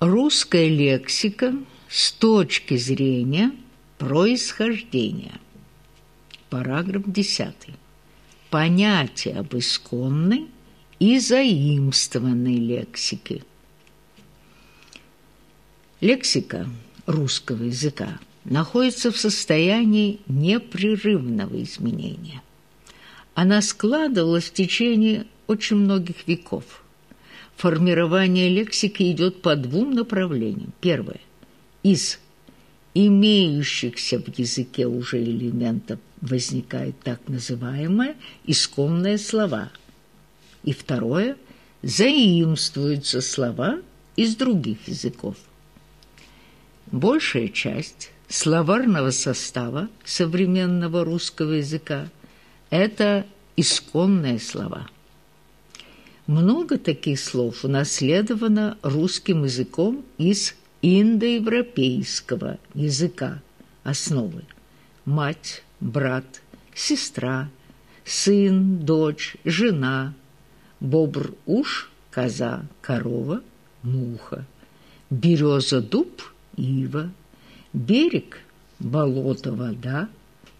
Русская лексика с точки зрения происхождения. Параграф 10. Понятие об исконной и заимствованной лексике. Лексика русского языка находится в состоянии непрерывного изменения. Она складывалась в течение очень многих веков. Формирование лексики идет по двум направлениям. Первое – из имеющихся в языке уже элементов возникают так называемые исконные слова. И второе – заимствуются слова из других языков. Большая часть словарного состава современного русского языка – это исконные слова. Много таких слов унаследовано русским языком из индоевропейского языка основы. Мать, брат, сестра, сын, дочь, жена, бобр, уж, коза, корова, муха, береза, дуб, ива, берег, болото, вода,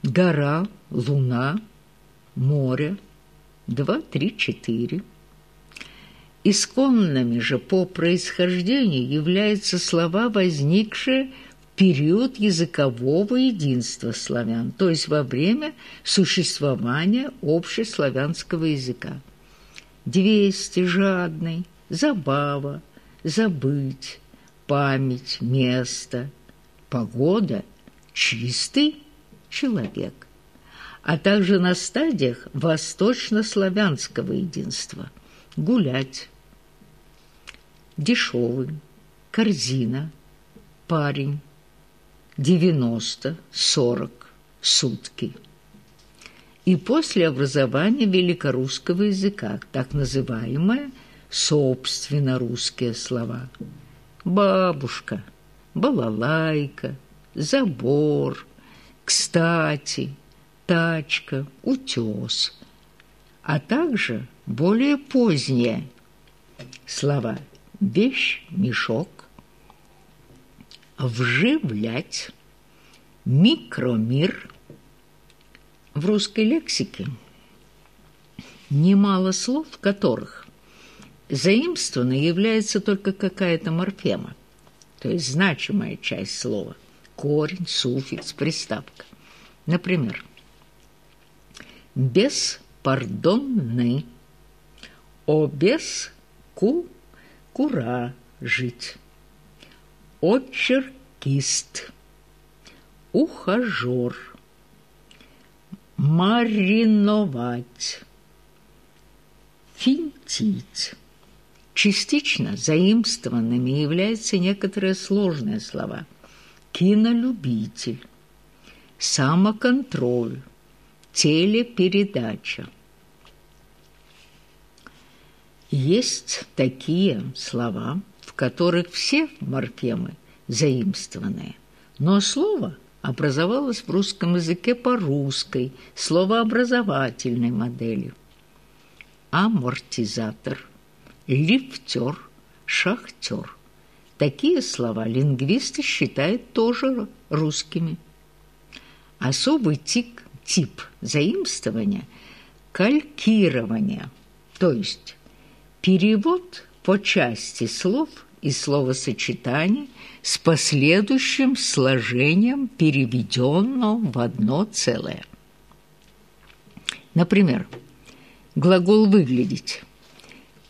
гора, луна, море, два, три, четыре. Исконными же по происхождению являются слова, возникшие в период языкового единства славян, то есть во время существования общеславянского языка. Двести, жадный, забава, забыть, память, место, погода, чистый человек а также на стадиях восточнославянского единства – гулять, дешевый, корзина, парень, 90, 40, сутки. И после образования великорусского языка, так называемые собственно русские слова. Бабушка, балалайка, забор, кстати – тачка, утес, а также более поздние слова «вещь», «мешок», «вживлять», «микромир». В русской лексике немало слов, в которых заимствована является только какая-то морфема, то есть значимая часть слова, корень, суффикс, приставка. Например, беспардонный, о без ку кура жить, очеркист, ухажер, мариновать, финтить. Частично заимствованными являются некоторые сложные слова. Кинолюбитель, самоконтроль, телепередача. Есть такие слова, в которых все морфемы заимствованные, но слово образовалось в русском языке по русской словообразовательной модели. Амортизатор, лифтер, шахтер. Такие слова лингвисты считают тоже русскими. Особый тик тип заимствования – калькирование, то есть перевод по части слов и словосочетаний с последующим сложением переведенного в одно целое. Например, глагол «выглядеть»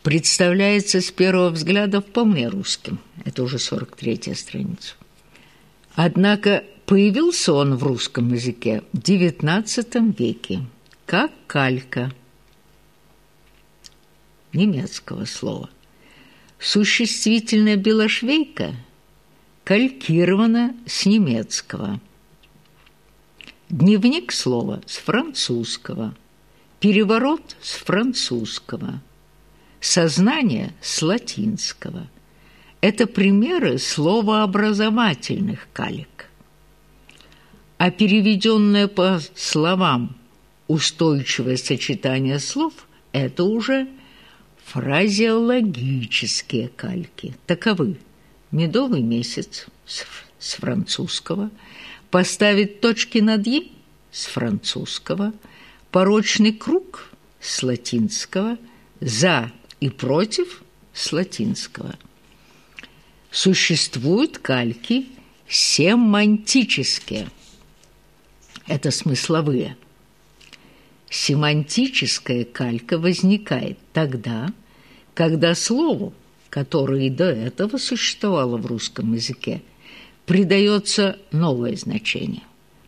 представляется с первого взгляда вполне русским. Это уже 43-я страница. Однако Появился он в русском языке в XIX веке, как калька немецкого слова. Существительная белошвейка калькирована с немецкого. Дневник слова с французского. Переворот с французского. Сознание с латинского. Это примеры словообразовательных калик а переведенное по словам устойчивое сочетание слов – это уже фразеологические кальки. Таковы медовый месяц с французского, поставить точки над «и» с французского, порочный круг с латинского, за и против с латинского. Существуют кальки семантические. Это смысловые. Семантическая калька возникает тогда, когда слову, которое и до этого существовало в русском языке, придается новое значение.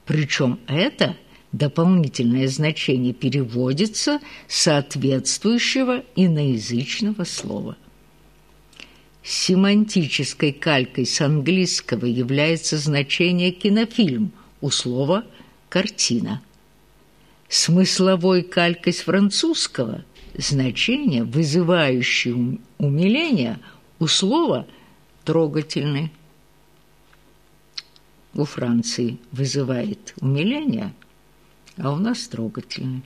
Причем это дополнительное значение переводится соответствующего иноязычного слова. Семантической калькой с английского является значение «кинофильм» у слова «картина». Смысловой калькой с французского – значение, вызывающее умиление у слова «трогательный» у Франции вызывает умиление, а у нас трогательный.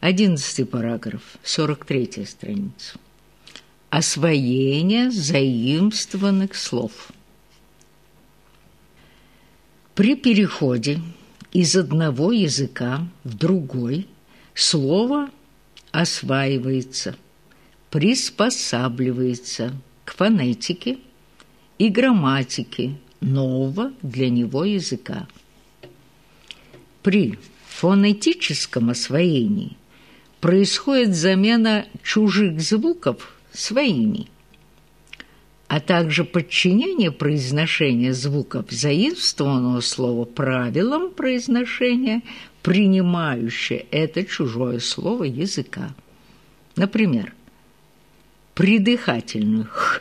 Одиннадцатый параграф, 43 страница. Освоение заимствованных слов. При переходе из одного языка в другой слово осваивается, приспосабливается к фонетике и грамматике нового для него языка. При фонетическом освоении происходит замена чужих звуков своими, а также подчинение произношения звуков заимствованного слова правилам произношения, принимающее это чужое слово языка. Например, придыхательную «х»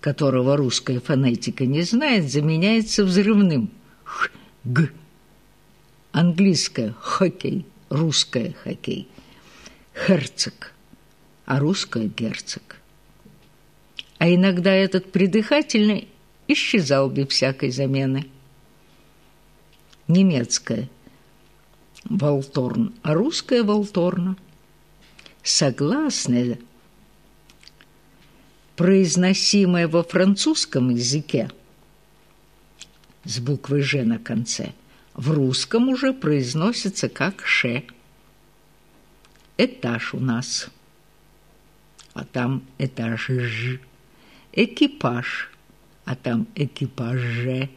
которого русская фонетика не знает, заменяется взрывным «х», «г». Английское «хоккей», русское «хоккей», «херцог», а русское «герцог». А иногда этот придыхательный исчезал без всякой замены. Немецкое «волторн», а русское «волторна». Согласное – произносимое во французском языке с буквой «ж» на конце, в русском уже произносится как «ше». Этаж у нас, а там этаж «ж». Экипаж, а там экипаж «ж».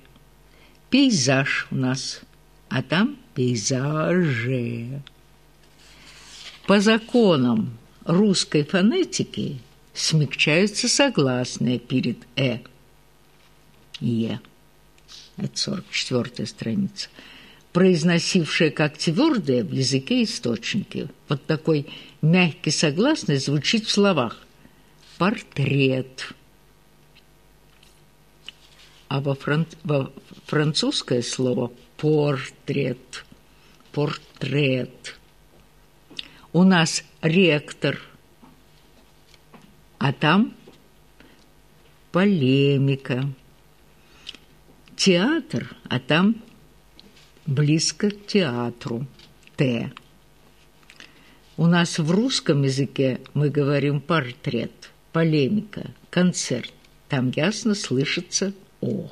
Пейзаж у нас, а там пейзаже. По законам русской фонетики – смягчаются согласные перед «э». «Е». Это 44 страница. Произносившая как твердое в языке источники. Вот такой мягкий согласный звучит в словах. «Портрет». А во, фран... во французское слово «портрет». «Портрет». У нас ректор – а там полемика. Театр, а там близко к театру. Т. У нас в русском языке мы говорим портрет, полемика, концерт. Там ясно слышится О.